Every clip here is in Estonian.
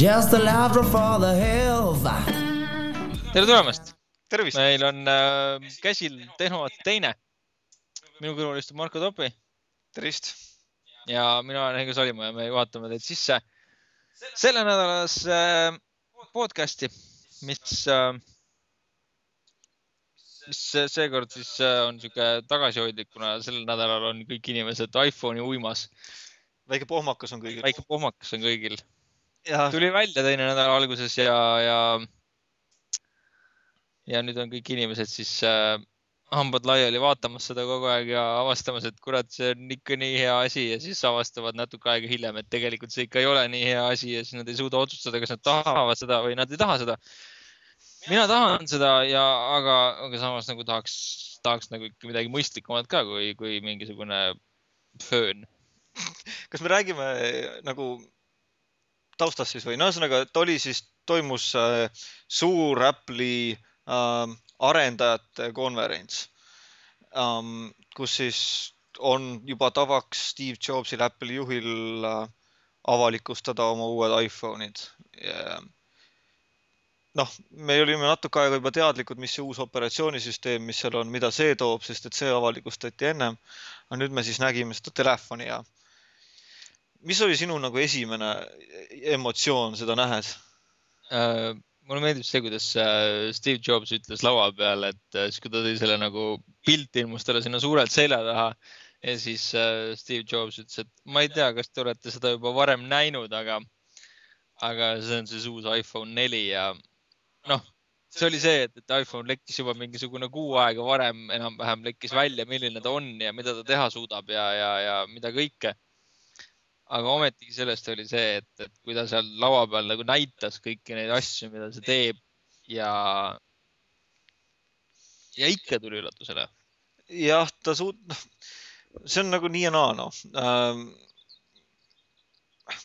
Just a laughter for the hills. tere tulemast! tervist! meil on äh, käsil Tehnovaat teine. minu kõrval istub Marko Topi tervist! ja mina olen Heigo Salimaa ja me juhatame teid sisse selle nädalas äh, podcast'i, mis äh,, mis seekord siis äh, on niisugune tagasihoidlik, kuna sel nädalal on kõik inimesed iPhone'i uimas. väike pohmakas on kõigil. väike pohmakas on kõigil. Tuli välja teine nädala alguses ja, ja, ja nüüd on kõik inimesed siis äh, hambad laiali vaatamas seda kogu aeg ja avastamas, et kurat, see on ikka nii hea asi ja siis avastavad natuke aega hiljem, et tegelikult see ikka ei ole nii hea asi ja siis nad ei suuda otsustada, kas nad tahavad seda või nad ei taha seda. mina tahan seda ja, aga, aga samas nagu tahaks, tahaks nagu ikka midagi mõistlikumat ka, kui, kui mingisugune föön. kas me räägime nagu taustast siis või? no ühesõnaga, et oli siis, toimus äh, suur Apple'i äh, arendajate konverents um,, kus siis on juba tavaks Steve Jobsil, Apple'i juhil uh, avalikustada oma uued iPhone'id yeah.. noh, me olime natuke aega juba teadlikud, mis see uus operatsioonisüsteem, mis seal on, mida see toob, sest et see avalikustati ennem. aga nüüd me siis nägime seda telefoni ja mis oli sinu nagu esimene emotsioon seda nähes uh...? mulle meeldib see, kuidas äh, Steve Jobs ütles laua peal, et äh, siis kui ta tõi selle nagu pilti ilmus talle sinna suurelt selja taha ja siis äh, Steve Jobs ütles, et ma ei tea, kas te olete seda juba varem näinud, aga, aga see on siis uus iPhone neli ja noh, see oli see, et, et iPhone lekkis juba mingisugune kuu aega varem enam-vähem lekkis välja, milline ta on ja mida ta teha suudab ja, ja, ja mida kõike aga ometigi sellest oli see, et, et kui ta seal laua peal nagu näitas kõiki neid asju, mida see teeb ja, ja ikka tuli üllatusele. jah, ta suut-, noh, see on nagu nii ja naa, noh ähm,.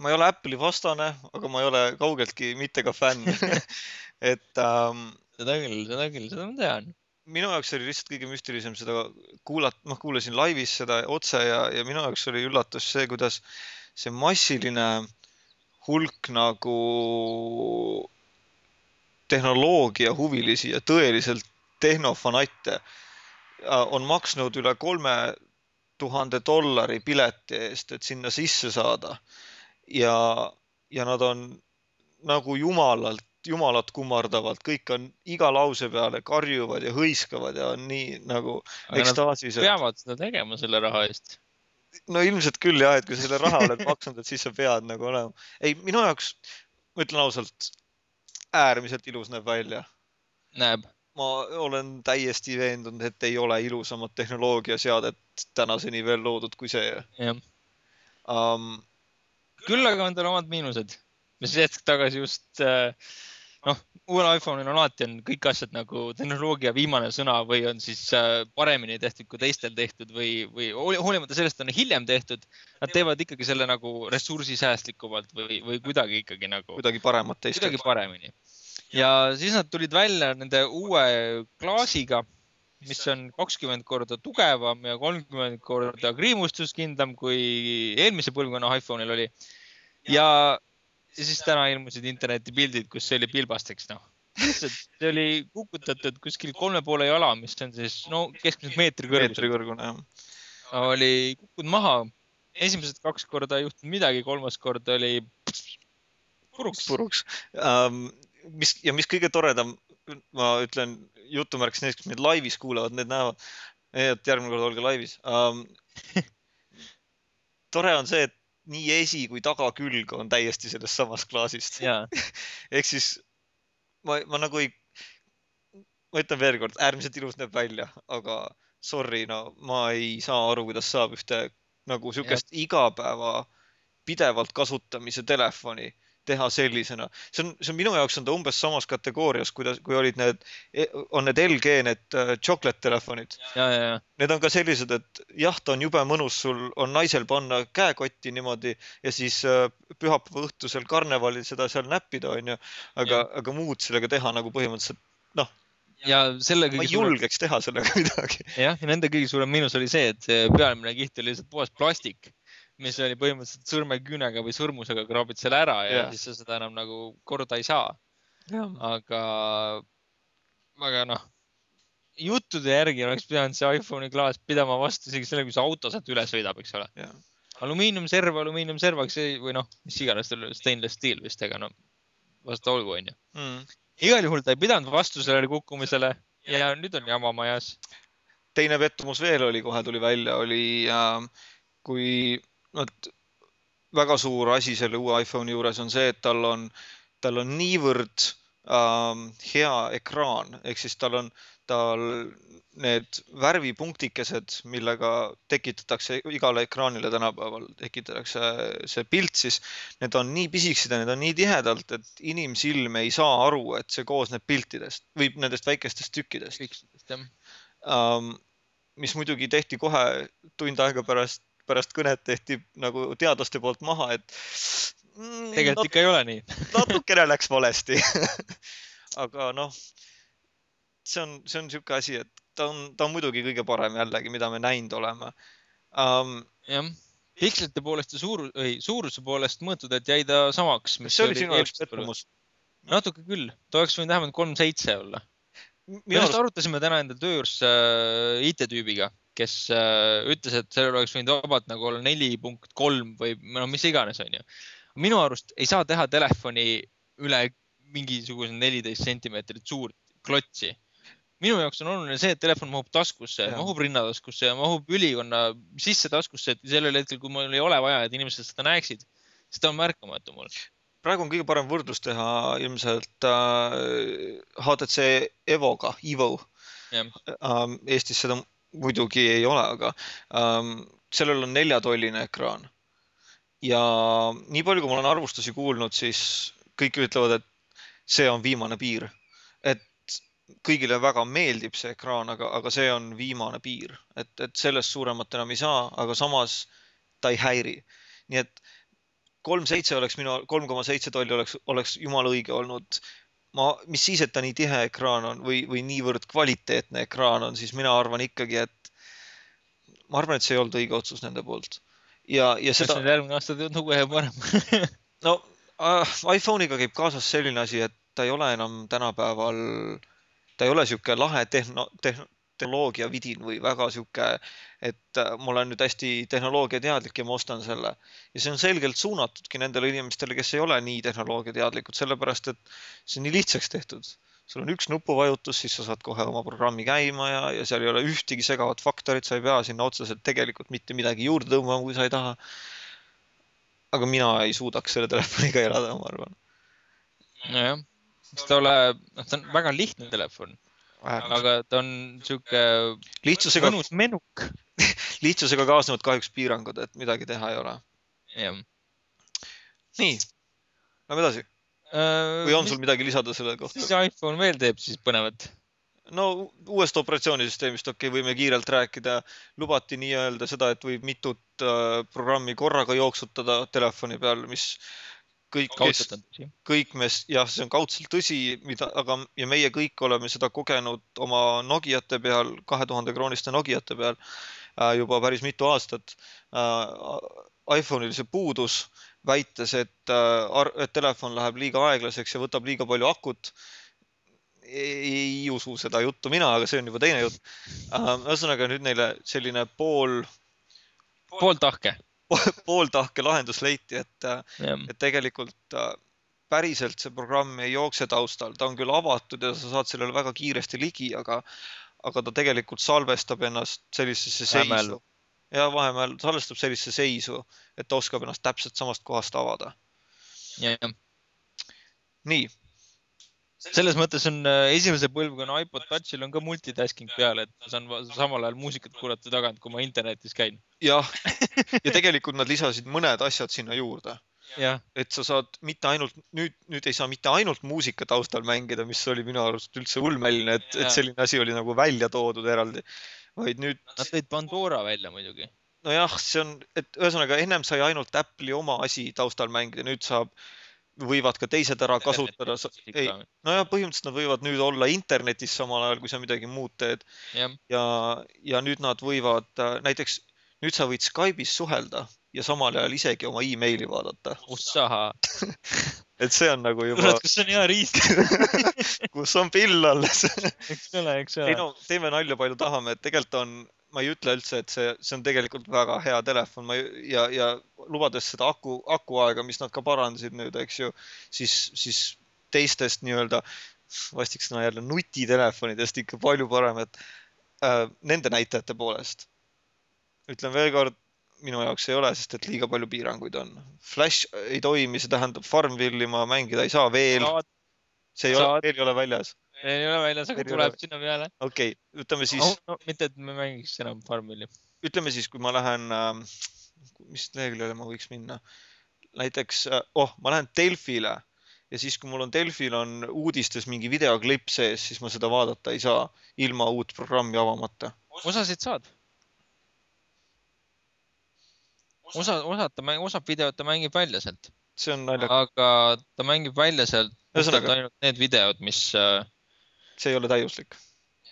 ma ei ole Apple'i vastane, aga ma ei ole kaugeltki mitte ka fänn et ähm,. seda küll, seda küll, seda ma tean minu jaoks oli lihtsalt kõige müstilisem seda kuulata, noh, kuulasin laivis seda otse ja, ja minu jaoks oli üllatus see, kuidas see massiline hulk nagu tehnoloogiahuvilisi ja tõeliselt tehnofanatte äh, on maksnud üle kolme tuhande dollari pileti eest, et sinna sisse saada. ja, ja nad on nagu jumalalt, jumalat kummardavalt, kõik on iga lause peale karjuvad ja hõiskavad ja on nii nagu ekstaasis. peavad seda tegema selle raha eest no ilmselt küll jah, et kui selle raha oled maksnud, et siis sa pead nagu olema. ei, minu jaoks, ma ütlen ausalt, äärmiselt ilus näeb välja. näeb. ma olen täiesti veendunud, et ei ole ilusamat tehnoloogiaseadet tänaseni veel loodud kui see. jah um,. küll aga on tal omad miinused, mis hetk tagasi just äh, noh, uuel iPhone'il on alati on kõik asjad nagu tehnoloogia viimane sõna või on siis äh, paremini tehtud kui teistel tehtud või, või hoolimata sellest on hiljem tehtud, nad teevad ikkagi selle nagu ressursisäästlikumalt või, või kuidagi ikkagi nagu. kuidagi paremat teist. kuidagi paremini. ja siis nad tulid välja nende uue klaasiga, mis on kakskümmend korda tugevam ja kolmkümmend korda kriimustuskindlam kui eelmise põlvkonna iPhone'il oli. ja ja siis täna ilmusid interneti pildid, kus see oli pilbasteks, noh. see oli kukutatud kuskil kolme poole jala, mis on siis no keskmiselt meetri kõrgune. meetri kõrgune, jah. oli kukkunud maha. esimesed kaks korda ei juhtunud midagi, kolmas kord oli puruks. puruks um,. mis ja mis kõige toredam, ma ütlen jutumärkis neist, kes meid laivis kuulavad, need näevad, et järgmine kord olge laivis um,. tore on see, et nii esi kui tagakülg on täiesti sellest samast klaasist. Ehk siis ma, ma nagu ei, ma ütlen veel kord, äärmiselt ilus näeb välja, aga sorry, no ma ei saa aru, kuidas saab ühte nagu sihukest igapäeva pidevalt kasutamise telefoni teha sellisena. see on, see on minu jaoks on ta umbes samas kategoorias, kuidas, kui olid need, on need LG need uh, chocolate telefonid. Need on ka sellised, et jah, ta on jube mõnus, sul on naisel panna käekotti niimoodi ja siis uh, pühapäeva õhtusel karnevalil seda seal näppida, onju. aga, aga muud sellega teha nagu põhimõtteliselt noh ja selle kõige ma ei suurem... julgeks teha sellega midagi. jah, ja nende kõige suurem miinus oli see, et see pealmine kiht oli lihtsalt puhas plastik mis oli põhimõtteliselt sõrmeküünega või sõrmusega kraabid selle ära ja yeah. siis sa seda enam nagu korda ei saa. aga, aga noh, juttude järgi oleks pidanud see iPhone'i klaas pidama vastu isegi selle, kui see auto sealt üle sõidab, eks ole alumiiniumserv, alumiiniumserv, aga see või noh, mis iganes, stainless steel vist, ega no vastu olgu, onju mm.. igal juhul ta ei pidanud vastu sellele kukkumisele ja nüüd on jama majas. teine pettumus veel oli, kohe tuli välja, oli äh, kui vot väga suur asi selle uue iPhone'i juures on see, et tal on, tal on niivõrd ähm, hea ekraan, ehk siis tal on, tal need värvipunktikesed, millega tekitatakse igale ekraanile tänapäeval, tekitatakse see pilt, siis need on nii pisikesed ja need on nii tihedalt, et inimsilm ei saa aru, et see koosneb piltidest või nendest väikestest tükkidest. Um, mis muidugi tehti kohe tund aega pärast pärast kõnet tehti nagu teadlaste poolt maha, et mm,. tegelikult ikka ei ole nii natukene läks valesti aga noh, see on, see on niisugune asi, et ta on, ta on muidugi kõige parem jällegi, mida me näinud oleme um,. jah, pikslite poolest ja suur, ei suuruse poolest mõõtud, et jäi ta samaks. see oli sinu jaoks pettumus? natuke küll, ta oleks võinud vähemalt kolm seitse olla. me just arutasime täna enda töö juures äh, IT-tüübiga kes äh, ütles, et sellel oleks võinud vabalt nagu olla neli punkt kolm või no mis iganes, onju. minu arust ei saa teha telefoni üle mingisuguse neliteist sentimeetrit suurt klotsi. minu jaoks on oluline see, et telefon mahub taskusse, mahub rinnataskusse ja mahub ülikonna sisse taskusse, et sellel hetkel, kui mul ei ole vaja, et inimesed seda näeksid, siis ta on märkamatu mul praegu on kõige parem võrdlus teha ilmselt äh, HTC Evoga, Evo. Ähm, Eestis seda muidugi ei ole, aga ähm, sellel on neljatolline ekraan. ja nii palju, kui ma olen arvustusi kuulnud, siis kõik ütlevad, et see on viimane piir. et kõigile väga meeldib see ekraan, aga, aga see on viimane piir, et, et sellest suuremat enam ei saa, aga samas ta ei häiri. nii et kolm seitse oleks minu, kolm koma seitse tolli oleks, oleks jumala õige olnud ma, mis siis, et ta nii tihe ekraan on või, või niivõrd kvaliteetne ekraan on, siis mina arvan ikkagi, et ma arvan, et see ei olnud õige otsus nende poolt. ja, ja seda. järgmine aasta teeb nagu ühe parem no äh, iPhone'iga käib kaasas selline asi, et ta ei ole enam tänapäeval, ta ei ole niisugune lahe tehno, tehno, tehnoloogia vidin või väga sihuke, et äh, ma olen nüüd hästi tehnoloogiateadlik ja ma ostan selle. ja see on selgelt suunatudki nendele inimestele, kes ei ole nii tehnoloogiateadlikud, sellepärast et see on nii lihtsaks tehtud. sul on üks nupuvajutus, siis sa saad kohe oma programmi käima ja, ja seal ei ole ühtegi segavat faktorit, sa ei pea sinna otseselt tegelikult mitte midagi juurde tõmbama, kui sa ei taha. aga mina ei suudaks selle telefoniga elada, ma arvan. nojah, eks ta ole, noh, ta on väga lihtne telefon aga ta on sihuke lihtsusega, mõnus menuk lihtsusega kaasnevad kahjuks piirangud, et midagi teha ei ole. jah. nii, lähme edasi uh,. või on mis, sul midagi lisada selle kohta? mis iPhone veel teeb siis põnevat? no uuest operatsioonisüsteemist, okei okay,, võime kiirelt rääkida. lubati nii-öelda seda, et võib mitut uh, programmi korraga jooksutada telefoni peal, mis kõik, kes, kõik me, jah, see on kaudselt tõsi, mida, aga, ja meie kõik oleme seda kogenud oma Nokiate peal, kahe tuhande krooniste Nokiate peal äh, juba päris mitu aastat äh,. iPhone'il see puudus, väites, et äh,, et telefon läheb liiga aeglaseks ja võtab liiga palju akut ei usu seda juttu mina, aga see on juba teine jutt. Äh, ühesõnaga nüüd neile selline pool. pooltahke pooltahke lahendus leiti, et, et tegelikult äh, päriselt see programm ei jookse taustal, ta on küll avatud ja sa saad sellele väga kiiresti ligi, aga, aga ta tegelikult salvestab ennast sellisesse seisu. ja vahepeal salvestab sellisesse seisu, et ta oskab ennast täpselt samast kohast avada. nii selles mõttes on äh, esimese põlvkonna iPod Touchil on ka multitasking peal, et ma saan samal ajal muusikat kuulata tagant, kui ma internetis käin. jah, ja tegelikult nad lisasid mõned asjad sinna juurde. et sa saad mitte ainult nüüd, nüüd ei saa mitte ainult muusika taustal mängida, mis oli minu arust üldse ulmeline, et, et selline asi oli nagu välja toodud eraldi, vaid nüüd. Nad tõid Pandora välja muidugi nojah, see on, et ühesõnaga ennem sai ainult Apple'i oma asi taustal mängida, nüüd saab äh, võivad ka teised ära kasutada. ei, nojah, põhimõtteliselt nad võivad nüüd olla internetis samal ajal, kui sa midagi muud teed. ja, ja nüüd nad võivad äh, näiteks, nüüd sa võid Skype'is suhelda ja samal ajal isegi oma emaili vaadata. et see on nagu juba. kurat, kas see on hea riist kus on pill alles eks ole, eks ole. ei no teeme nalja palju tahame, et tegelikult on, ma ei ütle üldse, et see, see on tegelikult väga hea telefon, ma ei, ja, ja lubades seda aku, akuaega, mis nad ka parandasid nüüd, eks ju, siis, siis teistest nii-öelda, vastik sõna jälle, nutitelefonidest ikka palju parem, et äh, nende näitajate poolest. ütlen veel kord, minu jaoks ei ole, sest et liiga palju piiranguid on. Flash ei toimi, see tähendab Farmville'i ma mängida ei saa veel. see ei Saad. ole, veel ei ole väljas. Ei ole väljas, aga tuleb ole. sinna peale okei okay,, ütleme siis oh,. No, mitte, et me mängiks enam Farmville'i. ütleme siis, kui ma lähen äh,, mis leheküljele ma võiks minna, näiteks äh, oh, ma lähen Delfile ja siis, kui mul on Delfil on uudistes mingi videoklipp sees, siis ma seda vaadata ei saa ilma uut programmi avamata. osasid saad. osa, osad ta mängib, osad videod ta mängib välja sealt, see on naljakas, aga ta mängib välja sealt ainult need videod, mis äh, see ei ole täiuslik.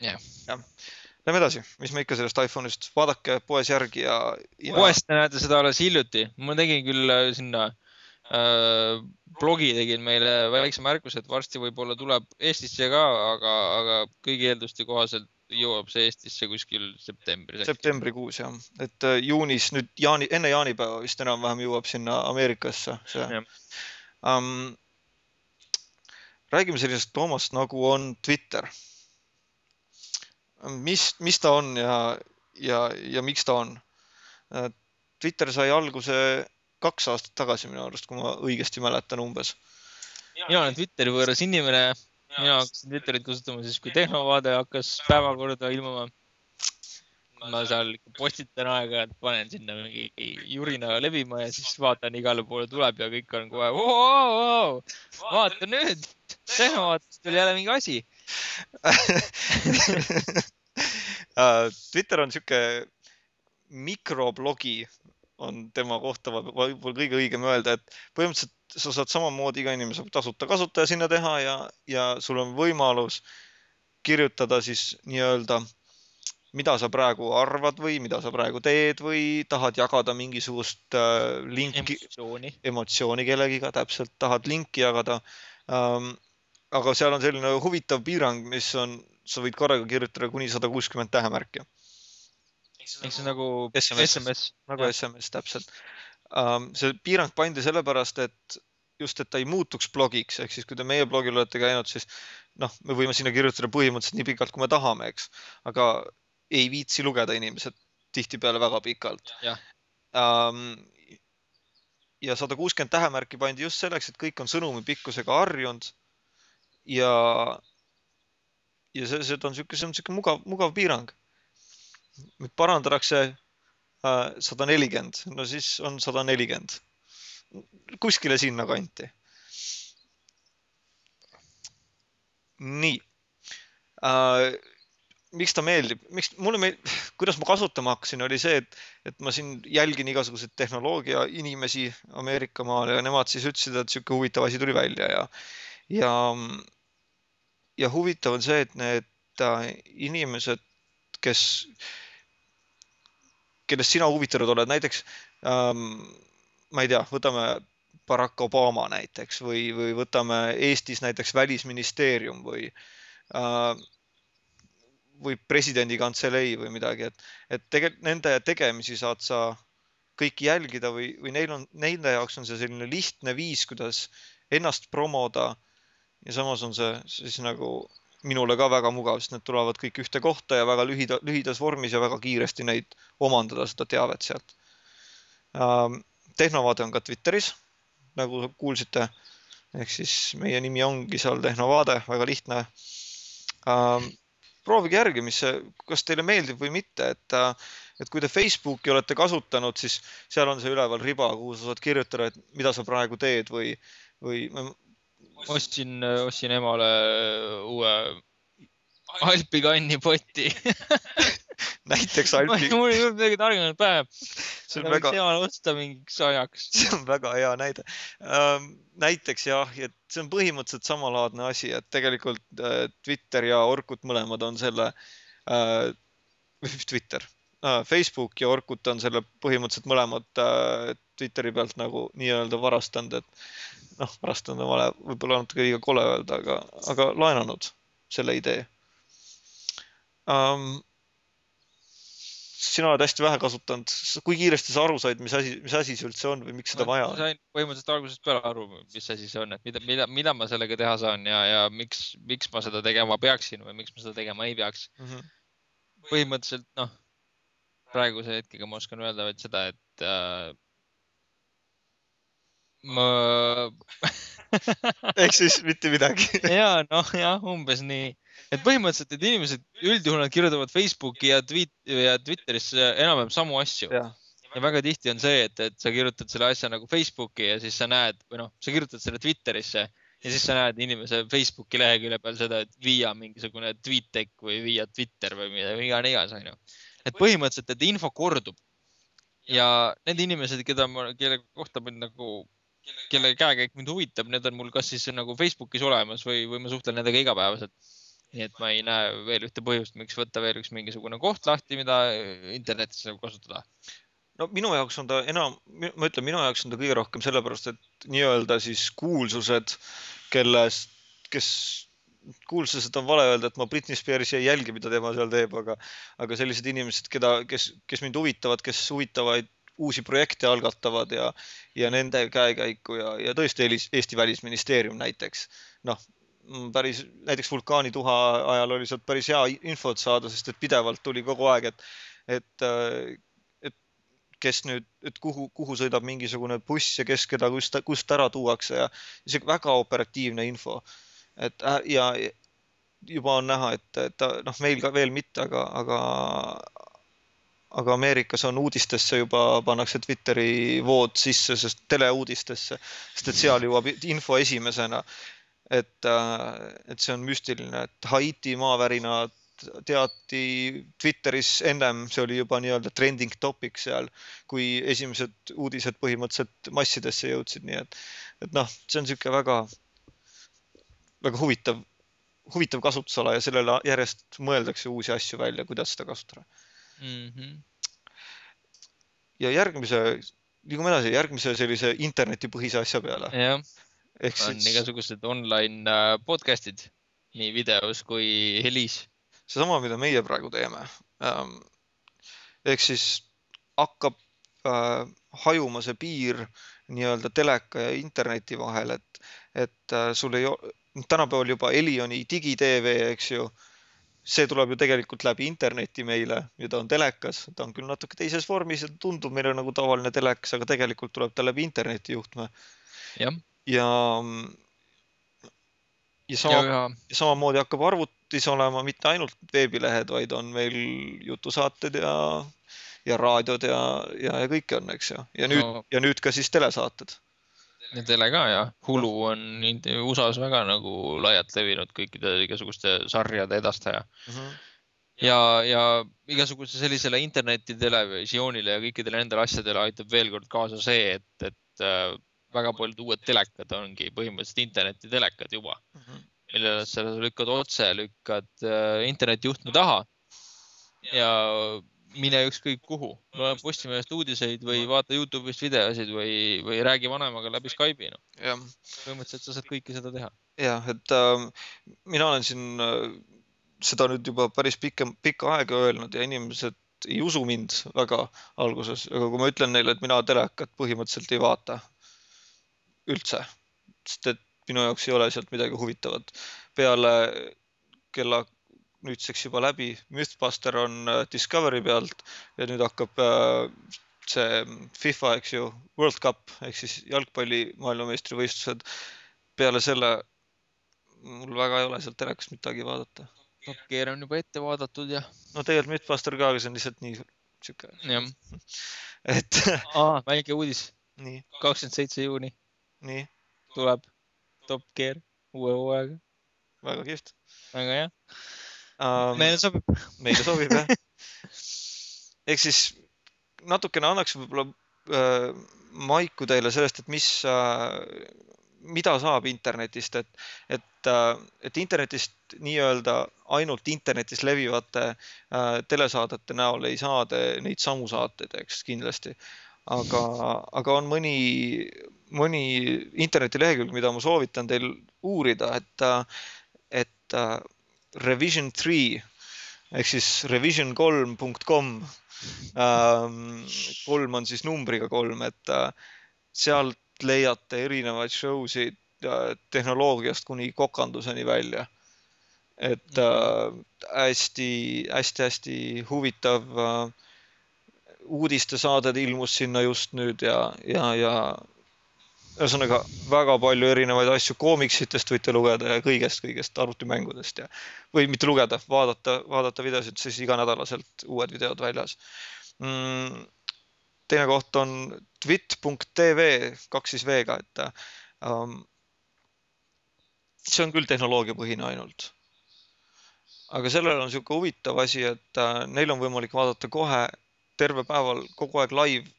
Jah. jah. Lähme edasi, mis me ikka sellest iPhone'ist, vaadake poes järgi ja, ja... poest te näete seda alles hiljuti. ma tegin küll äh, sinna äh, blogi tegin meile väikse märkuse, et varsti võib-olla tuleb Eestisse ka, aga, aga kõigi eelduste kohaselt jõuab see Eestisse kuskil septembris. septembrikuus jah, et äh, juunis nüüd jaani, enne jaanipäeva vist enam-vähem jõuab sinna Ameerikasse see um,. Räägime sellisest loomast nagu on Twitter. mis, mis ta on ja, ja, ja miks ta on? Twitter sai alguse kaks aastat tagasi minu arust, kui ma õigesti mäletan umbes. mina olen Twitteri võõras inimene mina hakkasin Twitterit kasutama siis, kui Tehnovaade hakkas päevakorda ilmuma. Ma seal postitan aeg-ajalt, panen sinna mingi jurina levima ja siis vaatan igale poole tuleb ja kõik on kohe wow,. vaata nüüd, Tehnovaatest tuli jälle mingi asi. Äh, Twitter on sihuke mikroblogi on tema kohta võib-olla kõige õigem öelda, et põhimõtteliselt sa saad samamoodi, iga inimene saab tasuta kasutaja sinna teha ja, ja sul on võimalus kirjutada siis nii-öelda, mida sa praegu arvad või mida sa praegu teed või tahad jagada mingisugust äh, linki, emotsiooni. emotsiooni kellegiga, täpselt tahad linki jagada ähm,. aga seal on selline huvitav piirang, mis on, sa võid korraga kirjutada kuni sada kuuskümmend tähemärki ehk on nagu SMS. SMS. nagu SMS täpselt um,. see piirang pandi sellepärast, et just, et ta ei muutuks blogiks, ehk siis kui te meie blogil olete käinud, siis noh, me võime sinna kirjutada põhimõtteliselt nii pikalt, kui me tahame, eks, aga ei viitsi lugeda inimesed tihtipeale väga pikalt um,. ja sada kuuskümmend tähemärki pandi just selleks, et kõik on sõnumi pikkusega harjunud ja, ja see, see on sihuke, see on sihuke mugav, mugav piirang nüüd parandatakse sada nelikümmend, no siis on sada nelikümmend. kuskile sinnakanti. nii äh,. Miks ta meeldib, miks mulle meeldib, kuidas ma kasutama hakkasin, oli see, et, et ma siin jälgin igasuguseid tehnoloogia inimesi Ameerika maal ja nemad siis ütlesid, et sihuke huvitav asi tuli välja ja, ja, ja huvitav on see, et need äh, inimesed, kes kellest sina huvitatud oled, näiteks ähm, ma ei tea, võtame Barack Obama näiteks või, või võtame Eestis näiteks välisministeerium või äh,, või presidendi kantselei või midagi, et, et tegelikult nende tegemisi saad sa kõiki jälgida või, või neil on, nende jaoks on see selline lihtne viis, kuidas ennast promoda ja samas on see siis nagu minule ka väga mugav, sest need tulevad kõik ühte kohta ja väga lühida, lühidas vormis ja väga kiiresti neid omandada, seda teavet sealt ähm,. tehnovaade on ka Twitteris, nagu kuulsite. ehk siis meie nimi ongi seal Tehnovaade, väga lihtne ähm,. Proovige järgi, mis kas teile meeldib või mitte, et, et kui te Facebooki olete kasutanud, siis seal on see üleval riba, kuhu sa saad kirjutada, et mida sa praegu teed või, või ostsin, ostsin emale uue Alpi kannipoti näiteks Alpi, mul ei tulnud midagi targemat pähe. see on väga emale osta mingiks ajaks. see on väga hea näide ähm,. näiteks jah, et see on põhimõtteliselt samalaadne asi, et tegelikult äh, Twitter ja Orkut mõlemad on selle äh,, Twitter, äh, Facebook ja Orkut on selle põhimõtteliselt mõlemad äh, Twitteri pealt nagu nii-öelda varastanud, et noh, varastanud on vale, võib-olla natuke liiga kole öelda, aga, aga laenanud selle idee um, sina oled hästi vähe kasutanud, kui kiiresti sa aru said, mis asi, mis asi see üldse on või miks seda vaja on? sain põhimõtteliselt algusest peale aru, mis asi see on, et mida, mida, mida ma sellega teha saan ja, ja miks, miks ma seda tegema peaksin või miks ma seda tegema ei peaks mm. -hmm. põhimõtteliselt noh, praeguse hetkega ma oskan öelda vaid seda, et äh, ma ehk siis mitte midagi ja noh, jah, umbes nii et põhimõtteliselt need inimesed üldjuhul nad kirjutavad Facebooki ja tweet ja Twitterisse enam-vähem samu asju. ja väga tihti on see, et, et sa kirjutad selle asja nagu Facebooki ja siis sa näed või noh, sa kirjutad selle Twitterisse ja siis sa näed inimese Facebooki lehekülje peal seda, et viia mingisugune tweet-tech või viia Twitter või mida iganes, onju. et põhimõtteliselt, et info kordub. ja need inimesed, keda ma, kelle kohta mind nagu, kelle käekäik mind huvitab, need on mul kas siis nagu Facebookis olemas või, või ma suhtlen nendega igapäevaselt nii et ma ei näe veel ühte põhjust, miks võtta veel üks mingisugune koht lahti, mida internetis nagu kasutada. no minu jaoks on ta enam, ma ütlen, minu jaoks on ta kõige rohkem sellepärast, et nii-öelda siis kuulsused, kellest, kes, kuulsused on vale öelda, et ma Britney Spearsi ei jälgi, mida tema seal teeb, aga, aga sellised inimesed, keda, kes, kes mind huvitavad, kes huvitavaid uusi projekte algatavad ja, ja nende käekäiku ja, ja tõesti Eesti Välisministeerium näiteks. noh, päris, näiteks vulkaanituha ajal oli sealt päris hea infot saada, sest et pidevalt tuli kogu aeg, et, et, äh, et kes nüüd, et kuhu, kuhu sõidab mingisugune buss ja kes keda kust, kust ära tuuakse ja isegi väga operatiivne info. et äh, ja juba on näha, et, et noh, meil ka veel mitte, aga, aga, aga Ameerikas on uudistesse juba pannakse Twitteri vood sisse, sest teleuudistesse, sest et seal jõuab info esimesena et, äh, et see on müstiline, et Haiti maavärina teati Twitteris ennem, see oli juba nii-öelda trending topic seal, kui esimesed uudised põhimõtteliselt massidesse jõudsid, nii et, et noh, see on niisugune väga, väga huvitav, huvitav kasutusala ja sellele järjest mõeldakse uusi asju välja, kuidas seda kasutada mm. -hmm. ja järgmise, liigume edasi, järgmise sellise internetipõhise asja peale. Ehk on siis... igasugused online äh, podcast'id nii videos kui helis. seesama, mida meie praegu teeme. Ähm, ehk siis hakkab äh, hajuma see piir nii-öelda teleka ja interneti vahel, et, et äh, sul ei ole, tänapäeval juba Elioni digitv, eks ju see tuleb ju tegelikult läbi interneti meile ja ta on telekas, ta on küll natuke teises vormis ja tundub meile nagu tavaline telekas, aga tegelikult tuleb ta läbi interneti juhtme. jah ja, ja sama, ja, ja samamoodi hakkab arvutis olema mitte ainult veebilehed, vaid on meil jutusaated ja, ja raadiod ja, ja, ja kõike on, eks ju. ja nüüd no., ja nüüd ka siis telesaated. ja tele ka ja, Hulu on USA-s väga nagu laialt levinud kõikide igasuguste sarjade edastaja mm. -hmm ja, ja igasuguse sellisele interneti, televisioonile ja kõikidele nendele asjadele aitab veel kord kaasa see, et, et äh, väga paljud uued telekad ongi põhimõtteliselt internetitelekad juba. Mm, -hmm. millele sa lükkad otse, lükkad äh, internetijuhtme taha ja mine ükskõik kuhu, loe Postimehest uudiseid või vaata Youtube'ist videosid või, või räägi vanemaga läbi Skype'i no.. põhimõtteliselt sa saad kõike seda teha. jah, et äh, mina olen siin äh, seda nüüd juba päris pikka, pikka aega öelnud ja inimesed ei usu mind väga alguses, aga kui ma ütlen neile, et mina telekat põhimõtteliselt ei vaata, üldse, sest et minu jaoks ei ole sealt midagi huvitavat. peale kella nüüdseks juba läbi, Mythbuster on äh, Discovery pealt ja nüüd hakkab äh, see FIFA, eks ju, World Cup ehk siis jalgpalli maailmameistrivõistlused. peale selle mul väga ei ole sealt telekast midagi vaadata. Top Gear on juba ette vaadatud ja. no tegelikult Mythbuster ka, aga see on lihtsalt nii sihuke. jah. et. aa, väike uudis. kakskümmend seitse juuni nii. tuleb Top Gear uue hooajaga. väga kihvt. väga hea um,. meile sobib. meile sobib jah ehk siis natukene annaks võib-olla äh, maiku teile sellest, et mis äh,, mida saab internetist, et, et, äh, et internetist nii-öelda ainult internetis levivate äh, telesaadete näol ei saa te neid samu saateid, eks kindlasti. aga, aga on mõni, mõni internetilehekülg, mida ma soovitan teil uurida, et, et uh, revision three ehk siis revision3.com um,. kolm on siis numbriga kolm, et uh, sealt leiate erinevaid show sid tehnoloogiast kuni kokanduseni välja. et hästi-hästi-hästi äh, huvitav äh, uudistesaade ilmus sinna just nüüd ja, ja, ja ühesõnaga väga palju erinevaid asju koomiksitest võite lugeda ja kõigest, kõigest arvutimängudest ja või mitte lugeda, vaadata, vaadata videosid, siis iganädalaselt uued videod väljas mm teine koht on twit.tv, kaks siis V-ga, et um, see on küll tehnoloogiapõhine ainult. aga sellel on niisugune huvitav asi, et uh, neil on võimalik vaadata kohe terve päeval kogu aeg live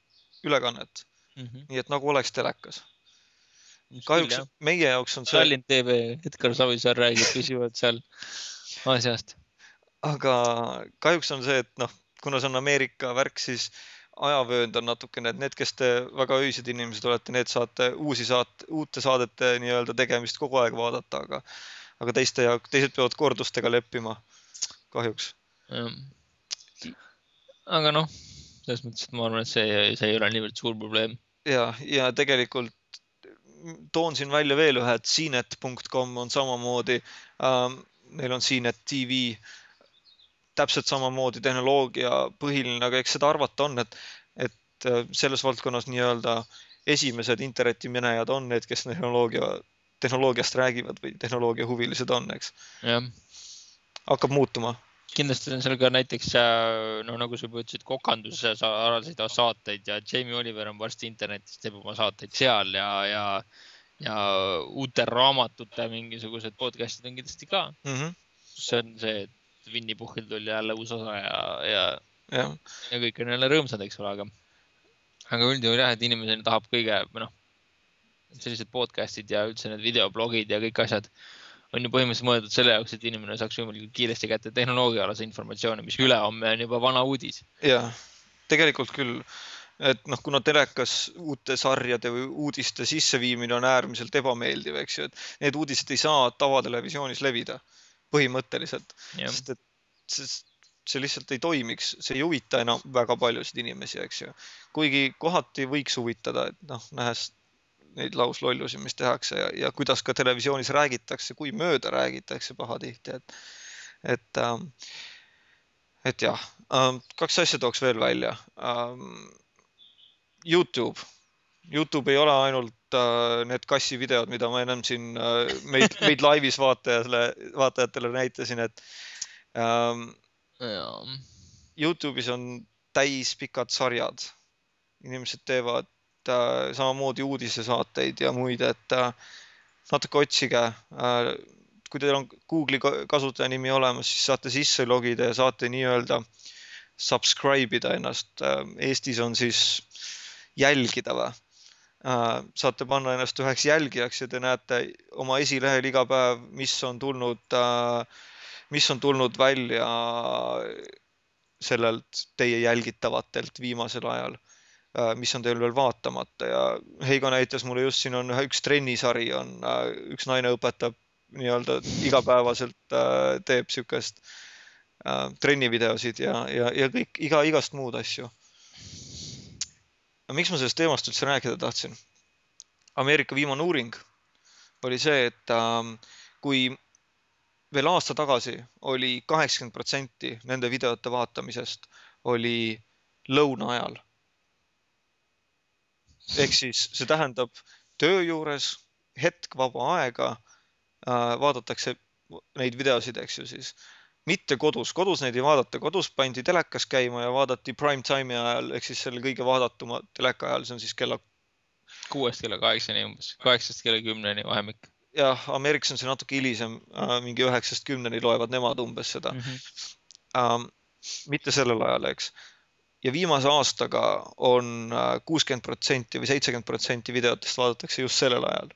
ülekannet mm. -hmm. nii et nagu oleks telekas. Kahjuks küll, meie jaoks on see. Tallinn TV, Edgar Savisaar räägib püsivalt seal asjast. aga kahjuks on see, et noh, kuna see on Ameerika värk, siis ajavöönd on natukene, et need, kes te väga öised inimesed olete, need saate uusi saate, uute saadete nii-öelda tegemist kogu aeg vaadata, aga, aga teiste jaoks, teised peavad kordustega leppima, kahjuks. aga noh, selles mõttes, et ma arvan, et see, see ei ole niivõrd suur probleem. ja, ja tegelikult toon siin välja veel ühe, et cnet.com on samamoodi ähm,, neil on Cnet tv täpselt samamoodi tehnoloogia põhiline, aga eks seda arvata on, et, et äh, selles valdkonnas nii-öelda esimesed internetiminejad on need, kes tehnoloogia, tehnoloogiast räägivad või tehnoloogiahuvilised on, eks. hakkab muutuma kindlasti on seal ka näiteks, äh, no nagu sa juba ütlesid, kokanduse alaseid saateid ja Jamie Oliver on varsti internetis, teeb oma saateid seal ja, ja, ja uute raamatute mingisugused podcast'id on kindlasti ka mm. -hmm. see on see, et Winny Puhhil tuli jälle uus osa ja, ja, ja., ja kõik on jälle rõõmsad, eks ole, aga, aga üldjuhul jah, et inimene tahab kõige, noh, sellised podcast'id ja üldse need videoblogid ja kõik asjad on ju põhimõtteliselt mõeldud selle jaoks, et inimene saaks võimalikult kiiresti kätte tehnoloogiaalase informatsiooni, mis ülehomme on juba vana uudis. jah, tegelikult küll, et noh, kuna telekas uute sarjade või uudiste sisseviimine on äärmiselt ebameeldiv, eks ju, et need uudised ei saa tavatelevisioonis levida põhimõtteliselt, sest et see, see lihtsalt ei toimiks, see ei huvita enam väga paljusid inimesi, eks ju. kuigi kohati võiks huvitada, et noh, nähes neid lauslollusi, mis tehakse ja, ja kuidas ka televisioonis räägitakse, kui mööda räägitakse pahatihti, et, et ähm,, et jah ähm,, kaks asja tooks veel välja ähm,. Youtube, Youtube ei ole ainult äh, need kassivideod, mida ma ennem siin äh, meid, meid laivis vaatajale, vaatajatele näitasin, et ähm, Youtube'is on täis pikad sarjad. inimesed teevad äh, samamoodi uudisesaateid ja muid, et äh, natuke otsige äh,. kui teil on Google'i kasutajanimi olemas, siis saate sisse logida ja saate nii-öelda subscribe ida ennast. Eestis on siis jälgida või saate panna ennast üheks jälgijaks ja te näete oma esilehel iga päev, mis on tulnud, mis on tulnud välja sellelt teie jälgitavatelt viimasel ajal, mis on teil veel vaatamata ja Heigo näitas mulle just siin on üks trennisari on, üks naine õpetab nii-öelda igapäevaselt teeb siukest trennivideosid ja, ja, ja kõik iga, igast muud asju miks ma sellest teemast üldse rääkida tahtsin? Ameerika viimane uuring oli see, et äh, kui veel aasta tagasi oli kaheksakümmend protsenti nende videote vaatamisest oli lõuna ajal. Ehk siis see tähendab töö juures hetk vaba aega äh, vaadatakse neid videosid, eks ju siis mitte kodus, kodus neid ei vaadata, kodus pandi telekas käima ja vaadati prime time'i ajal ehk siis selle kõige vaadatuma teleka ajal, see on siis kella. kuuest kella kaheksani umbes, kaheksast kella kümneni vahemik. jah, Ameerikas on see natuke hilisem, äh, mingi üheksast kümneni loevad nemad umbes seda mm. -hmm. Um, mitte sellel ajal, eks. Ja viimase aastaga on äh, kuuskümmend protsenti või seitsekümmend protsenti videotest vaadatakse just sellel ajal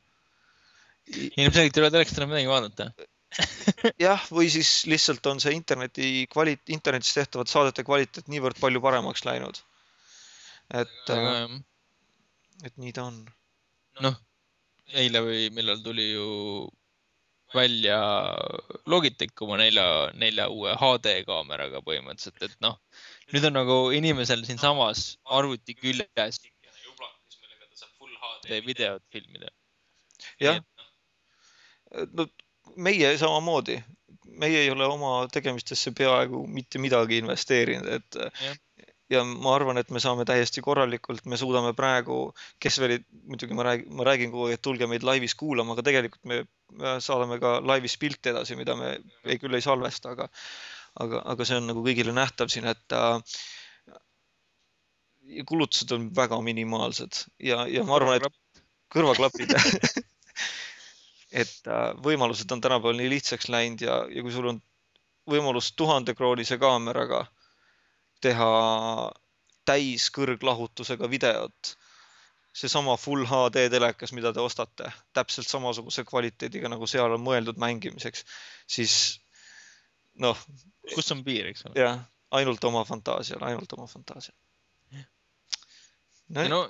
ilmselgelt ei ole telekast enam midagi vaadata jah, või siis lihtsalt on see interneti kvali-, internetis tehtavad saadete kvaliteet niivõrd palju paremaks läinud. et, et nii ta on. noh, eile või millal tuli ju välja Logitech oma nelja, nelja uue HD kaameraga põhimõtteliselt, et noh, nüüd on nagu inimesel siinsamas arvuti küljes. Videot filmida. jah, no meie samamoodi, meie ei ole oma tegemistesse peaaegu mitte midagi investeerinud, et ja ja ma arvan, et me saame täiesti korralikult, me suudame praegu, kes veel, muidugi ma räägin, ma räägin kogu aeg, et tulge meid laivis kuulama, aga tegelikult me, me saadame ka laivis pilte edasi, mida me ei, küll ei salvesta, aga, aga, aga see on nagu kõigile nähtav siin, et äh, kulutused on väga minimaalsed ja, ja ma arvan, et kõrvaklapid et äh, võimalused on tänapäeval nii lihtsaks läinud ja, ja kui sul on võimalus tuhande kroonise kaameraga teha täiskõrglahutusega videot. seesama full HD telekas, mida te ostate, täpselt samasuguse kvaliteediga nagu seal on mõeldud mängimiseks, siis noh. kus on piir, eks ole? jah, ainult oma fantaasial, ainult oma fantaasial. no, no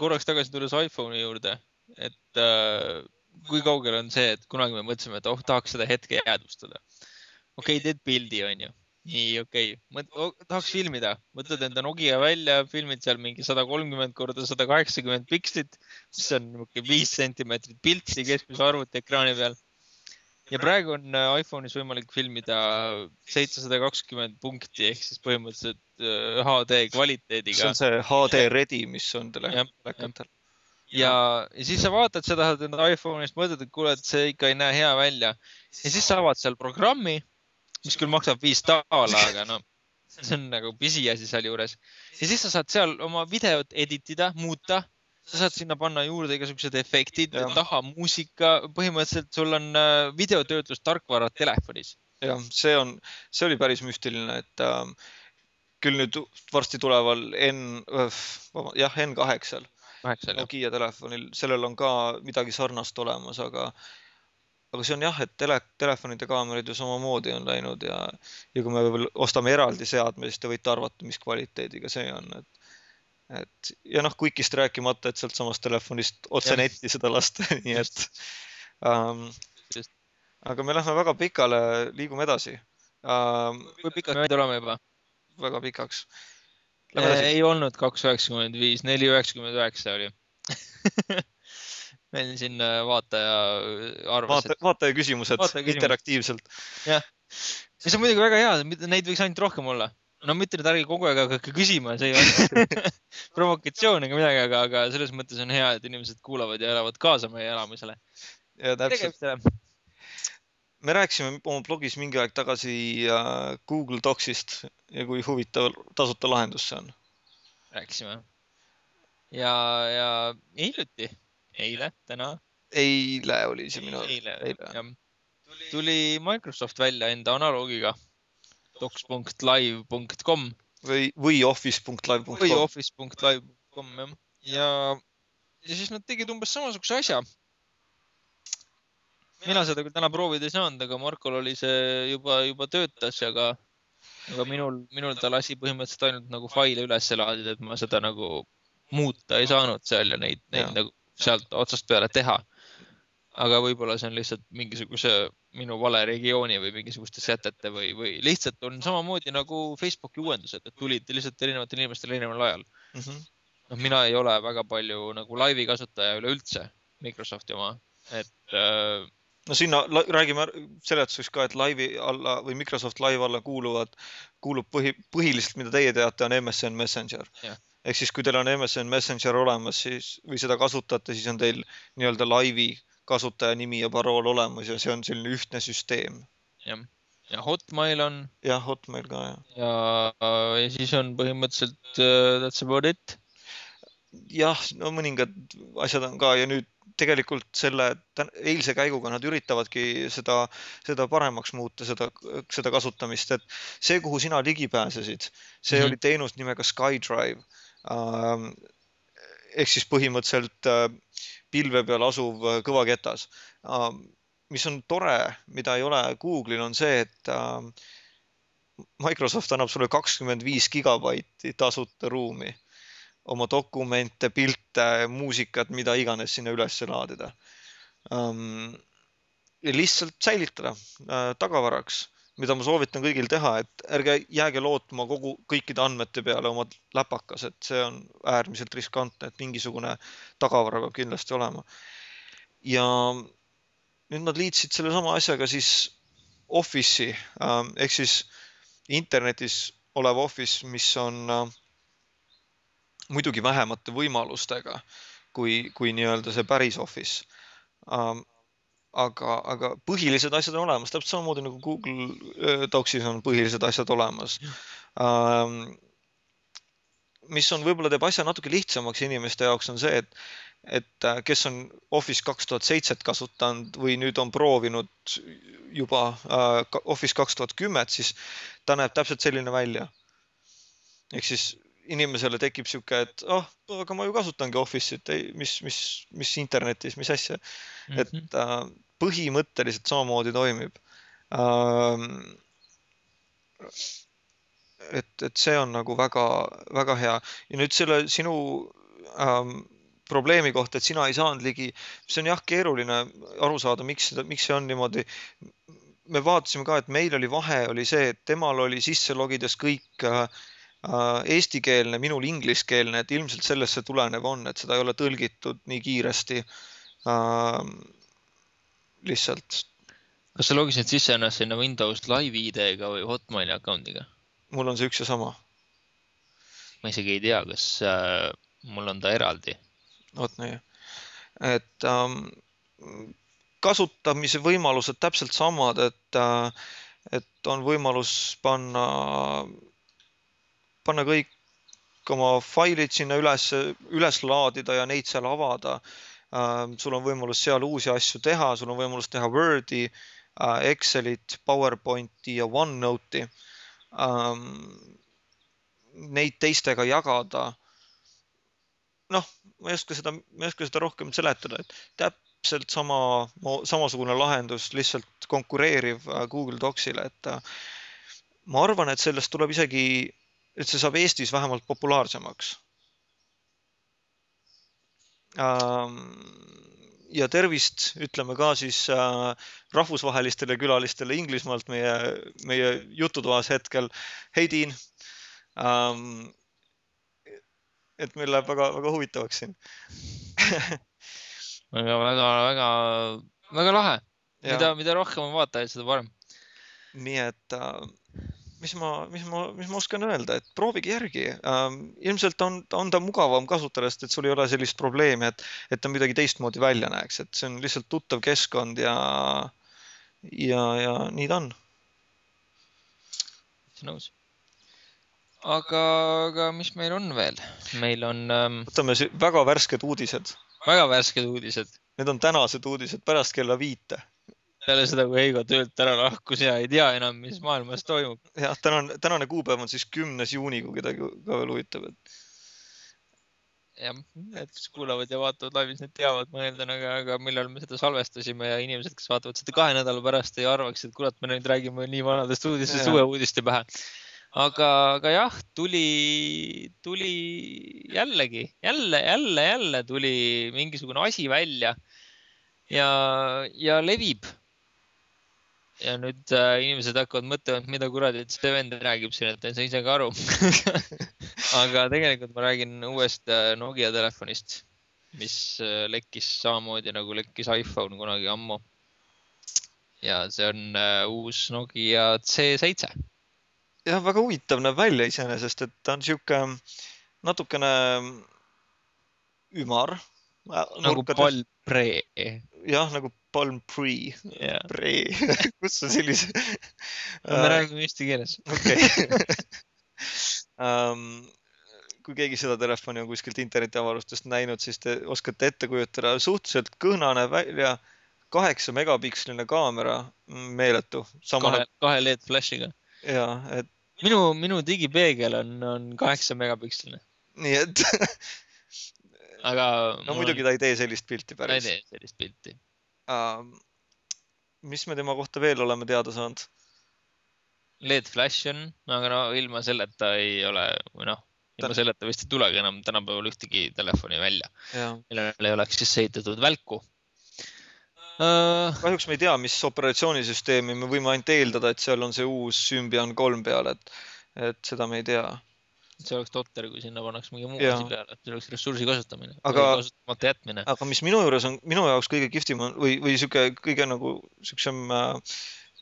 korraks tagasi tulles iPhone'i juurde, et äh, kui kaugel on see, et kunagi me mõtlesime, et oh, tahaks seda hetke jäädvustada. okei okay,, teed pildi, onju nii okei okay., tahaks filmida, võtad enda Nokia välja, filmid seal mingi sada kolmkümmend korda sada kaheksakümmend pikslit, mis on niisugune viis sentimeetrit pilti keskmise arvutiekraani peal. Ja praegu on äh, iPhone'is võimalik filmida seitsesada kakskümmend punkti ehk siis põhimõtteliselt HD äh, kvaliteediga. see on see HD ready, mis on telekatel. ja, ja siis sa vaatad seda enda iPhone'ist, mõtled, et kuule, et see ikka ei näe hea välja ja siis sa avad seal programmi mis küll maksab viis daala, aga no see on nagu pisiasi sealjuures. ja siis sa saad seal oma videot edit ida, muuta. Sa saad sinna panna juurde igasugused efektid, taha muusika, põhimõtteliselt sul on äh, videotöötlustarkvara telefonis. jah, see on, see oli päris müstiline, et äh, küll nüüd varsti tuleval N, jah, N8-l. Nokia telefonil, sellel on ka midagi sarnast olemas, aga aga see on jah, et tele, telefonide kaamerad ju samamoodi on läinud ja, ja kui me veel ostame eraldi seadme, siis te võite arvata, mis kvaliteediga see on, et, et ja noh, Quickist rääkimata, et sealtsamast telefonist otse netti seda lasta nii et um,. aga me lähme väga pikale, liigume edasi um,. kui pikalt me oleme juba? väga pikaks. ei olnud kaks üheksakümmend viis, neli üheksakümmend üheksa oli meil siin äh, vaataja äh, arvas Vaata, et.... vaataja küsimused vaataja interaktiivselt. jah, mis on muidugi väga hea, neid võiks ainult rohkem olla. No mitte nüüd ärge kogu aeg hakake küsima, see ei ole provokatsioon ega midagi, aga, aga selles mõttes on hea, et inimesed kuulavad ja elavad kaasa meie elamisele. ja täpselt. me rääkisime oma blogis mingi aeg tagasi äh, Google Docsist ja kui huvitav tasuta lahendus see on. rääkisime. ja, ja hiljuti eile, täna? eile oli see minu. eile, eile., jah. tuli Microsoft välja enda analoogiga docs.live.com. või, või office.live.com. või office.live.com jah. ja, ja siis nad tegid umbes samasuguse asja. mina seda küll täna proovida ei saanud, aga Markol oli see juba, juba töötas, aga, aga minul, minul ta lasi põhimõtteliselt ainult nagu faile üles laadida, et ma seda nagu muuta ei saanud seal ja neid, neid ja. nagu sealt otsast peale teha. Aga võib-olla see on lihtsalt mingisuguse minu vale regiooni või mingisuguste sätete või, või lihtsalt on samamoodi nagu Facebooki uuendused, et tulid lihtsalt erinevatel inimestel erineval ajal mm. -hmm. noh, mina ei ole väga palju nagu laivi kasutaja üleüldse, Microsofti oma, et äh, no sinna räägime seletuseks ka, et laivi alla või Microsoft Live alla kuuluvad, kuulub põhi, põhiliselt, mida teie teate, on MSN Messenger ehk siis, kui teil on MSN Messenger olemas, siis või seda kasutate, siis on teil nii-öelda laivi kasutaja nimi ja parool olemas ja see on selline ühtne süsteem. jah, ja Hotmail on. jah, Hotmail ka jah. ja, ja siis on põhimõtteliselt uh, that's about it. jah, no mõningad asjad on ka ja nüüd tegelikult selle eilse käiguga nad üritavadki seda, seda paremaks muuta, seda, seda kasutamist, et see, kuhu sina ligi pääsesid, see mm -hmm. oli teenus nimega SkyDrive ehk siis põhimõtteliselt äh, pilve peal asuv äh, kõvaketas. mis on tore, mida ei ole Google'il, on see, et Microsoft annab sulle kakskümmend viis gigabaiti tasuta ruumi. Oma dokumente, pilte, muusikat, mida iganes sinna üles laadida. Ja lihtsalt säilitada tagavaraks, mida ma soovitan kõigil teha, et ärge jääge lootma kogu, kõikide andmete peale oma läpakas, et see on äärmiselt riskantne, et mingisugune tagavara peab kindlasti olema. ja nüüd nad liitsid sellesama asjaga siis Office'i um, ehk siis internetis olev Office, mis on uh, muidugi vähemate võimalustega kui, kui nii-öelda see päris Office um,. Aga, aga põhilised asjad on olemas, täpselt samamoodi nagu Google Docsis on põhilised asjad olemas um,. mis on, võib-olla teeb asja natuke lihtsamaks inimeste jaoks, on see, et, et äh, kes on Office kaks tuhat seitset kasutanud või nüüd on proovinud juba uh, Office kaks tuhat kümmet, siis ta näeb täpselt selline välja. ehk siis inimesele tekib sihuke, et oh, aga ma ju kasutangi Office'it, mis, mis, mis internetis, mis asja mm. -hmm. et äh, põhimõtteliselt samamoodi toimib ähm,. et, et see on nagu väga-väga hea ja nüüd selle sinu ähm, probleemi kohta, et sina ei saanud ligi, see on jah keeruline aru saada, miks seda, miks see on niimoodi. me vaatasime ka, et meil oli vahe, oli see, et temal oli sisse logides kõik Äh, eestikeelne, minul ingliskeelne, et ilmselt sellest see tulenev on, et seda ei ole tõlgitud nii kiiresti äh,. lihtsalt. kas sa logisid sisse ennast sinna Windows Live ID-ga või Hotmaili account'iga? mul on see üks ja sama. ma isegi ei tea, kas äh, mul on ta eraldi. vot nii, et ähm, kasutamise võimalused täpselt samad, et äh,, et on võimalus panna äh, panna kõik oma failid sinna üles, üles laadida ja neid seal avada. Ähm, sul on võimalus seal uusi asju teha, sul on võimalus teha Wordi, äh, Excelit, PowerPointi ja OneNote'i. Ähm, neid teistega jagada. noh, ma ei oska seda, ma ei oska seda rohkem seletada, et täpselt sama, samasugune lahendus, lihtsalt konkureeriv äh, Google Docsile, et äh, ma arvan, et sellest tuleb isegi et see saab Eestis vähemalt populaarsemaks. Ähm, ja tervist ütleme ka siis äh, rahvusvahelistele külalistele Inglismaalt meie, meie jututoas hetkel. hei, Tiin. Ähm, et meil läheb väga-väga huvitavaks siin väga, väga, väga, väga lahe. mida, mida rohkem on vaatajaid, seda parem. nii et äh, mis ma, mis ma, mis ma oskan öelda, et proovige järgi ähm,. ilmselt on, on ta mugavam kasutada, sest et sul ei ole sellist probleemi, et, et ta midagi teistmoodi välja näeks, et see on lihtsalt tuttav keskkond ja, ja, ja nii ta on. nõus. aga, aga mis meil on veel? meil on ähm.... võtame väga värsked uudised. väga värsked uudised. Need on tänased uudised pärast kella viite peale seda, kui Heigo töölt ära lahkus ja ei tea enam, mis maailmas toimub. jah, tänane, tänane kuupäev on siis kümnes juuni, kui kedagi ka veel huvitab, et. jah, need, kes kuulavad ja vaatavad laivis, need teavad, ma eeldan, aga, aga millal me seda salvestasime ja inimesed, kes vaatavad seda kahe nädala pärast, ei arvaks, et kurat, me nüüd räägime nii vanadest uudistest uue uudiste pähe. aga, aga jah, tuli, tuli jällegi, jälle, jälle, jälle tuli mingisugune asi välja ja, ja levib ja nüüd äh, inimesed hakkavad mõtlema, et mida kuradi, et see vend räägib siin, et ei saa ise ka aru aga tegelikult ma räägin uuest äh, Nokia telefonist, mis äh, lekkis samamoodi nagu lekkis iPhone kunagi ammu. ja see on äh, uus Nokia C7. jah, väga huvitav näeb välja iseenesest, et ta on sihuke natukene ümar. nagu pall pre. jah, nagu Palm Pre yeah., Pre kus sa sellise me uh, räägime eesti keeles. okei. Um, kui keegi seda telefoni on kuskilt internetiavarustest näinud, siis te oskate ette kujutada, suhteliselt kõhna näeb välja, kaheksa megapiksline kaamera, meeletu. kahe, kahe LED flash'iga. ja, et. minu, minu digipeegel on, on kaheksa megapiksline. nii et aga. no muidugi ta ei tee sellist pilti päris. ta ei tee sellist pilti. Mis me tema kohta veel oleme teada saanud? LED flash on, aga no ilma selleta ei ole, või noh, ilma Ta... selleta vist ei tulegi enam tänapäeval ühtegi telefoni välja, millel ei oleks sisse ehitatud välku. Uh.... kahjuks me ei tea, mis operatsioonisüsteemi, me võime ainult eeldada, et seal on see uus Symbian kolm peal, et, et seda me ei tea see oleks totter, kui sinna pannaks mingi muu asi peale, see oleks ressursi kasutamine kasutamata jätmine. aga mis minu juures on, minu jaoks kõige kihvtim on või, või sihuke kõige nagu siuksem äh,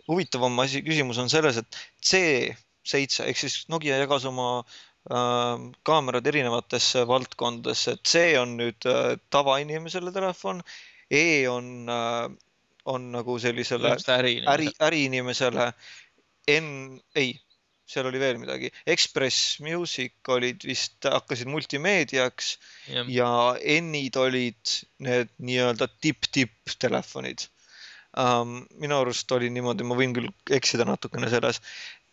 huvitavam asi, küsimus on selles, et C7 ehk siis Nokia jagas oma äh, kaamerad erinevatesse valdkondadesse, C on nüüd äh, tavainimesele telefon, E on äh,, on nagu sellisele äri, äriinimesele, N, ei seal oli veel midagi, Express Music olid vist, hakkasid multimeediaks ja, ja N-id olid need nii-öelda tipp-tipp telefonid um,. minu arust oli niimoodi, ma võin küll eksida natukene selles.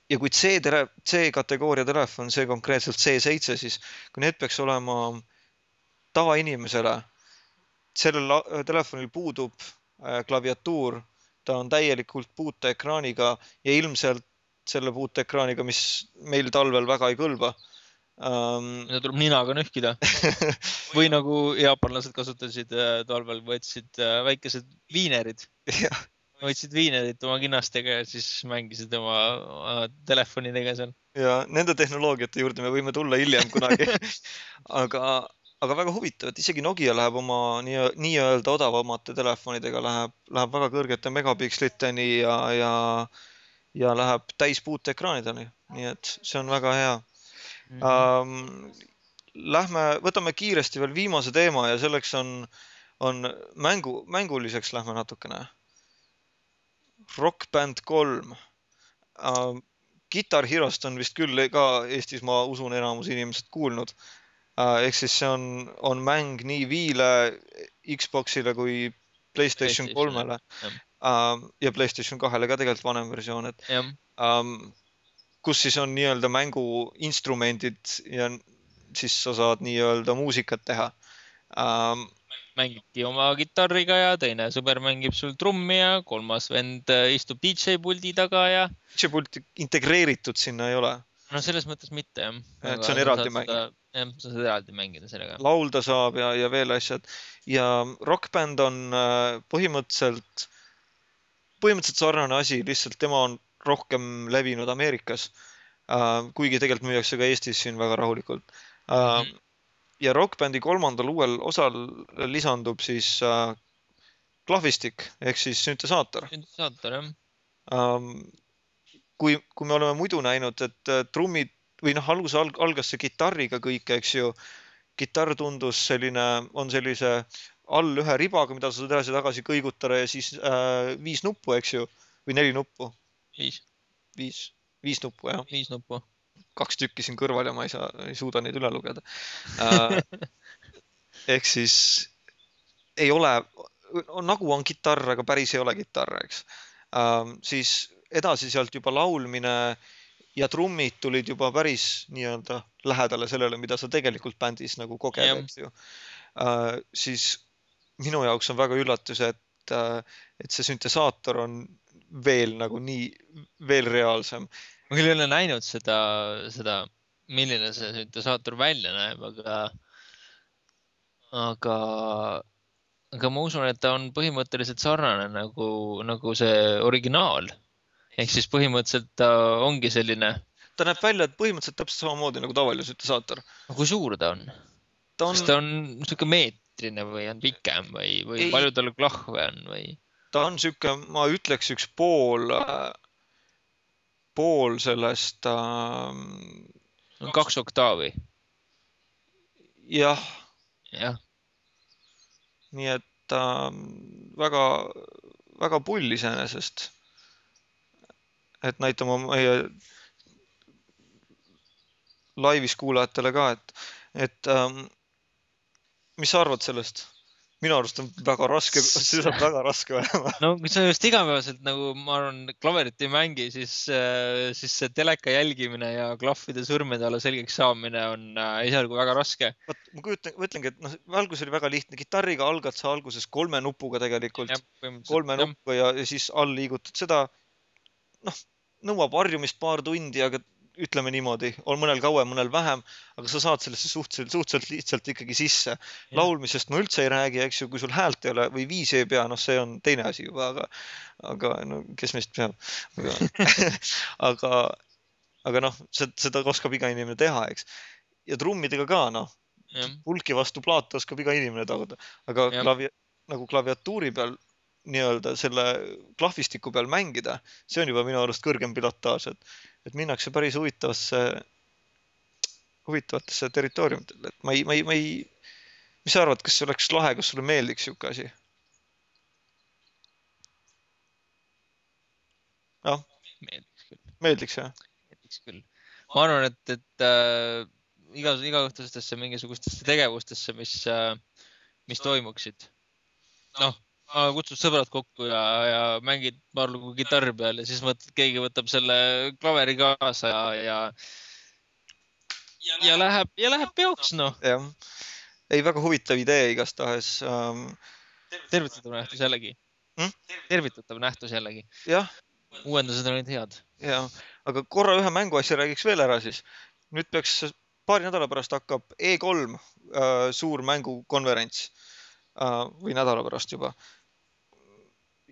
ja kui C tele, C kategooria telefon, see konkreetselt C7, siis kui need peaks olema tavainimesele, sellel telefonil puudub äh, klaviatuur, ta on täielikult puuteekraaniga ja ilmselt selle puuteekraaniga, mis meil talvel väga ei kõlba. Um.... mida tuleb ninaga nühkida? Või nagu jaapanlased kasutasid äh, talvel, võtsid äh, väikesed viinerid. Võtsid viinerit oma kinnastega ja siis mängisid oma, telefonidega seal. ja nende tehnoloogiate juurde me võime tulla hiljem kunagi. Aga, aga väga huvitav, et isegi Nokia läheb oma nii-öelda nii odavamate telefonidega läheb, läheb väga kõrgete megapiksliteni ja, ja ja läheb täis puuteekraanideni, nii et see on väga hea mm. -hmm. Lähme, võtame kiiresti veel viimase teema ja selleks on, on mängu, mänguliseks lähme natukene. Rock Band kolm. Guitar Herost on vist küll ka Eestis, ma usun, enamus inimesed kuulnud uh,. ehk siis see on, on mäng nii Wii'le, Xbox'ile kui Playstation kolmele uh, ja Playstation kahele ka tegelikult vanem versioon, et um, kus siis on nii-öelda mängu instrumendid ja siis sa saad nii-öelda muusikat teha um,. mängibki oma kitarriga ja teine sõber mängib sul trummi ja kolmas vend äh, istub DJ puldi taga ja. DJ pult integreeritud sinna ei ole? no selles mõttes mitte jah. et see on eraldi mäng? jah, sa saad eraldi mängida sellega. laulda saab ja, ja veel asjad ja Rock Band on äh, põhimõtteliselt sarnane asi, lihtsalt tema on rohkem levinud Ameerikas uh,. kuigi tegelikult müüakse ka Eestis siin väga rahulikult. Mm -hmm. ja Rock Bandi kolmandal uuel osal lisandub siis uh, klahvistik ehk siis süntesaator. süntesaator jah um,. kui, kui me oleme muidu näinud, et trummid või noh, alguses alg, algas see kitarriga kõik, eks ju. kitarr tundus selline, on sellise all ühe ribaga, mida sa saad edasi-tagasi kõigutada ja siis äh, viis nuppu, eks ju, või neli nuppu. viis. viis, viis nuppu, jah. viis nuppu. kaks tükki siin kõrval ja ma ei saa, ei suuda neid üle lugeda äh,. ehk siis ei ole, nagu on kitarr, aga päris ei ole kitarr, eks äh,. siis edasi sealt juba laulmine ja trummid tulid juba päris nii-öelda lähedale sellele, mida sa tegelikult bändis nagu koged, eks ju uh,. siis minu jaoks on väga üllatus, et, äh, et see süntesaator on veel nagu nii, veel reaalsem. ma küll ei ole näinud seda, seda, milline see süntesaator välja näeb, aga, aga, aga ma usun, et ta on põhimõtteliselt sarnane nagu, nagu see originaal. ehk siis põhimõtteliselt ta ongi selline. ta näeb välja, et põhimõtteliselt täpselt samamoodi nagu tavaline süntesaator. kui suur ta on? ta on, ta on niisugune meet-, meetrine või on pikem või, või ei, palju tal klahve on või? ta on sihuke, ma ütleks üks pool, pool sellest äh,. kaks oktaavi. jah. jah. nii et äh, väga, väga pull iseenesest. et näitame meie laivis kuulajatele ka, et, et ähm, mis sa arvad sellest? minu arust on väga raske, see saab väga raske olema. no kui sa just igapäevaselt nagu ma arvan, klaverit ei mängi, siis, äh, siis see teleka jälgimine ja klahvide sõrmede alla selgeks saamine on äh, esialgu väga raske. vot ma kujutan, ma ütlengi, et noh, algus oli väga lihtne, kitarriga algad sa alguses kolme nupuga tegelikult, kolme nuppu ja, ja siis all liigutad seda. noh, nõuab harjumist paar tundi, aga ütleme niimoodi, on mõnel kauem, mõnel vähem, aga sa saad sellesse suhteliselt, suhteliselt lihtsalt ikkagi sisse. laulmisest ma üldse ei räägi, eks ju, kui sul häält ei ole või viisi ei pea, noh, see on teine asi juba, aga, aga no kes meist peab. aga, aga, aga noh, seda oskab iga inimene teha, eks. ja trummidega ka, noh, pulki vastu plaate oskab iga inimene taguda, aga klavi, nagu klaviatuuri peal nii-öelda selle klahvistiku peal mängida, see on juba minu arust kõrgem pilotaaž, et, et minnakse päris huvitavasse, huvitavatesse territooriumitele, et ma ei, ma ei, ma ei, mis sa arvad, kas see oleks lahe, kas sulle meeldiks sihuke asi? jah. meeldiks jah? meeldiks küll. ma arvan, et, et äh, igas, igaõhtustesse mingisugustesse tegevustesse, mis äh,, mis toimuksid. noh kutsud sõbrad kokku ja, ja mängid paar lugu kitarri peal ja siis mõtled, keegi võtab selle klaveri kaasa ja, ja, ja, ja läheb, ja läheb peoks, noh. jah, ei väga huvitav idee igastahes um.... tervitatav nähtus jällegi hm?. tervitatav nähtus jällegi. jah. uuendused on ainult head. jah, aga korra ühe mänguasja räägiks veel ära siis. nüüd peaks, paari nädala pärast hakkab E3 äh, suur mängukonverents äh, või nädala pärast juba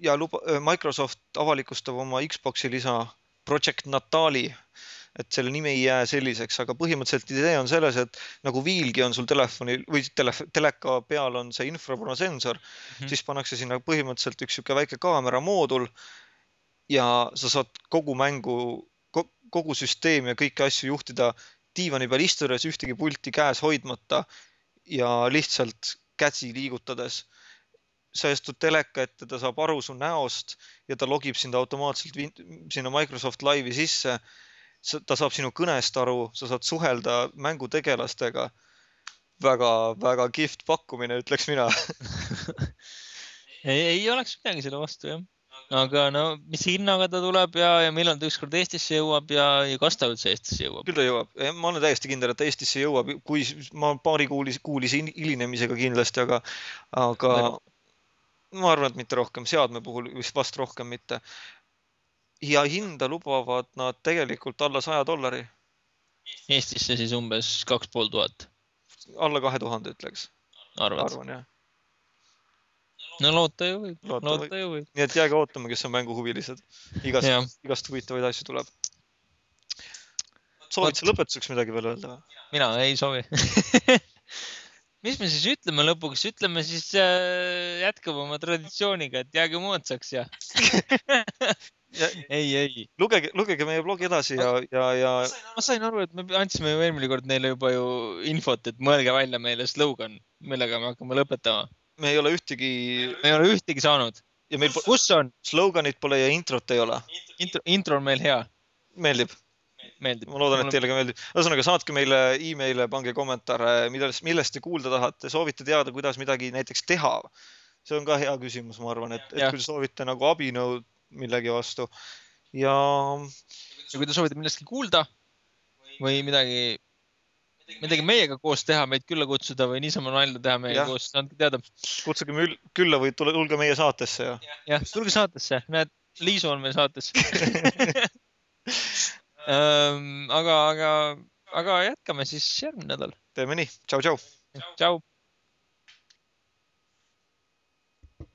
ja luba, äh, Microsoft avalikustab oma Xbox'i lisa Project Natali, et selle nimi ei jää selliseks, aga põhimõtteliselt idee on selles, et nagu viilgi on sul telefonil või tele, teleka peal on see infrapunasensor mm, -hmm. siis pannakse sinna põhimõtteliselt üks niisugune väike kaamera moodul ja sa saad kogu mängu, kogu süsteemi ja kõiki asju juhtida diivani peal istudes, ühtegi pulti käes hoidmata ja lihtsalt käsi liigutades sa astud teleka ette, ta saab aru su näost ja ta logib sind automaatselt sinna Microsoft Live'i sisse. ta saab sinu kõnest aru, sa saad suhelda mängutegelastega. väga-väga kihvt pakkumine, ütleks mina ei, ei oleks midagi selle vastu jah aga no mis hinnaga ta tuleb ja, ja millal ta ükskord Eestisse jõuab ja, ja kas ta üldse Eestisse jõuab? küll ta jõuab, ma olen täiesti kindel, et ta Eestisse jõuab, kui ma paari kuulise, kuulise hilinemisega kindlasti, aga, aga ma arvan, et mitte rohkem, seadme puhul vist vast rohkem mitte. ja hinda lubavad nad tegelikult alla saja dollari. Eestisse siis umbes kaks pool tuhat. alla kahe tuhande ütleks. arvan jah. no loota ju võib, loota ju võib. nii et jääge ootama, kes on mänguhuvilised. igast, igast huvitavaid asju tuleb. soovid sa lõpetuseks midagi veel öelda või? mina ei soovi mis me siis ütleme lõpuks, ütleme siis äh, jätkame oma traditsiooniga, et jääge moodsaks ja ei, ei. lugege, lugege meie blogi edasi ja, ja, ja. ma sain aru, et me andsime ju eelmine kord neile juba ju infot, et mõelge välja meile slogan, millega me hakkame lõpetama. me ei ole ühtegi. me ei ole ühtegi saanud. ja meil. kus on? sloganit pole ja introt ei ole. intro, intro on meil hea. meeldib meeldib. ma loodan, et teile ka meeldib. ühesõnaga, saatke meile email'e, pange kommentaare, millest, millest te kuulda tahate, soovite teada, kuidas midagi näiteks teha. see on ka hea küsimus, ma arvan, et, et kui te soovite nagu abinõu millegi vastu ja. ja kui te soovite millestki kuulda või midagi, midagi meiega koos teha, meid külla kutsuda või niisama nalja teha meiega ja. koos, andke teada. kutsuge meil külla või tule, tulge meie saatesse ja. jah, tulge saatesse, näed, Liisu on meil saates aga, aga, aga jätkame siis järgmine nädal. teeme nii, tšau, tšau. tšau.